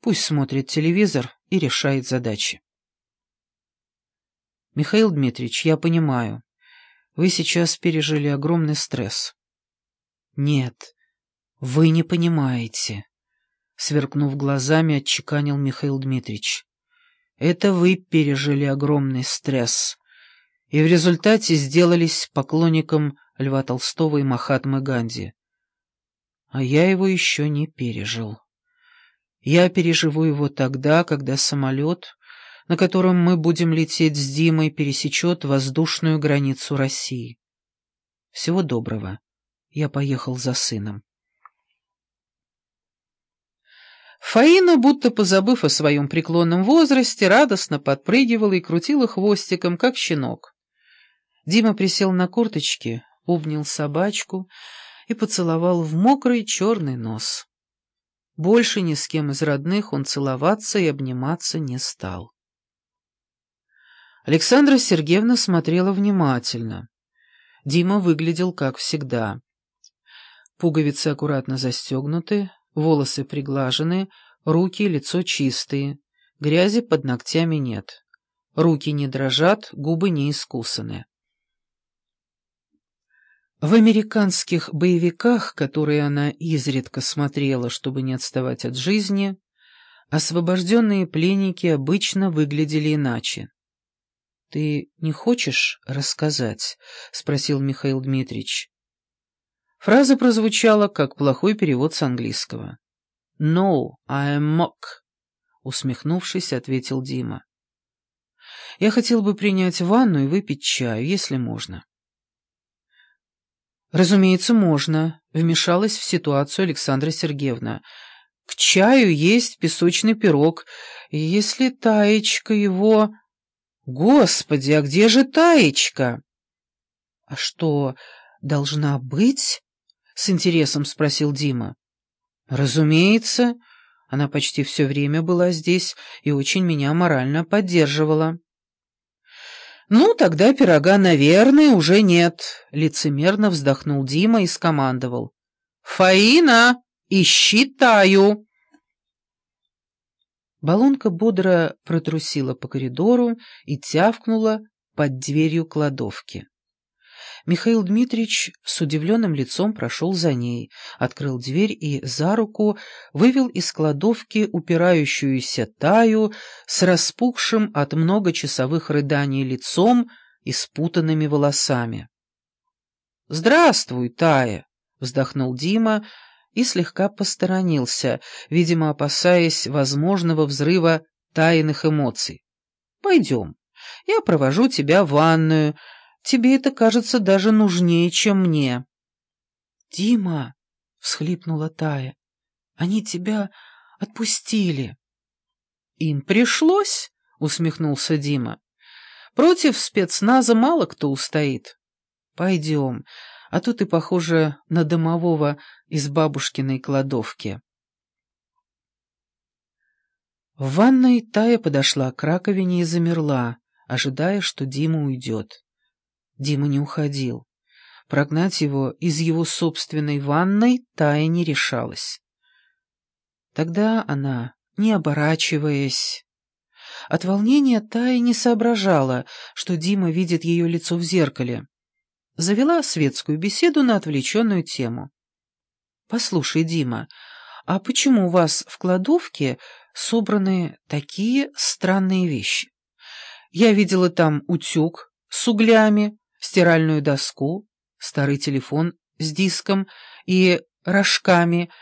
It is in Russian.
Пусть смотрит телевизор и решает задачи. Михаил Дмитриевич, я понимаю, вы сейчас пережили огромный стресс. Нет, вы не понимаете, сверкнув глазами, отчеканил Михаил Дмитриевич. Это вы пережили огромный стресс и в результате сделались поклонником Льва Толстого и Махатмы Ганди. А я его еще не пережил. Я переживу его тогда, когда самолет, на котором мы будем лететь с Димой, пересечет воздушную границу России. Всего доброго. Я поехал за сыном. Фаина, будто позабыв о своем преклонном возрасте, радостно подпрыгивала и крутила хвостиком, как щенок. Дима присел на корточки, обнял собачку и поцеловал в мокрый черный нос. Больше ни с кем из родных он целоваться и обниматься не стал. Александра Сергеевна смотрела внимательно. Дима выглядел как всегда. Пуговицы аккуратно застегнуты, волосы приглажены, руки и лицо чистые, грязи под ногтями нет. Руки не дрожат, губы не искусаны. В американских боевиках, которые она изредка смотрела, чтобы не отставать от жизни, освобожденные пленники обычно выглядели иначе. «Ты не хочешь рассказать?» — спросил Михаил Дмитриевич. Фраза прозвучала, как плохой перевод с английского. «No, I am mock», — усмехнувшись, ответил Дима. «Я хотел бы принять ванну и выпить чаю, если можно». «Разумеется, можно», — вмешалась в ситуацию Александра Сергеевна. «К чаю есть песочный пирог, если Таечка его...» «Господи, а где же Таечка?» «А что, должна быть?» — с интересом спросил Дима. «Разумеется, она почти все время была здесь и очень меня морально поддерживала». «Ну, тогда пирога, наверное, уже нет», — лицемерно вздохнул Дима и скомандовал. «Фаина, ищи Таю!» Баллонка бодро протрусила по коридору и тявкнула под дверью кладовки. Михаил Дмитриевич с удивленным лицом прошел за ней, открыл дверь и за руку вывел из кладовки упирающуюся таю с распухшим от многочасовых рыданий лицом и спутанными волосами. «Здравствуй, Тая!» — вздохнул Дима и слегка посторонился, видимо, опасаясь возможного взрыва тайных эмоций. «Пойдем, я провожу тебя в ванную», Тебе это кажется даже нужнее, чем мне. — Дима, — всхлипнула Тая, — они тебя отпустили. — Им пришлось, — усмехнулся Дима. — Против спецназа мало кто устоит. Пойдем, а то ты похожа на домового из бабушкиной кладовки. В ванной Тая подошла к раковине и замерла, ожидая, что Дима уйдет. Дима не уходил. Прогнать его из его собственной ванной Тая не решалась. Тогда она, не оборачиваясь... От волнения Тая не соображала, что Дима видит ее лицо в зеркале. Завела светскую беседу на отвлеченную тему. «Послушай, Дима, а почему у вас в кладовке собраны такие странные вещи? Я видела там утюг с углями, стиральную доску, старый телефон с диском и рожками —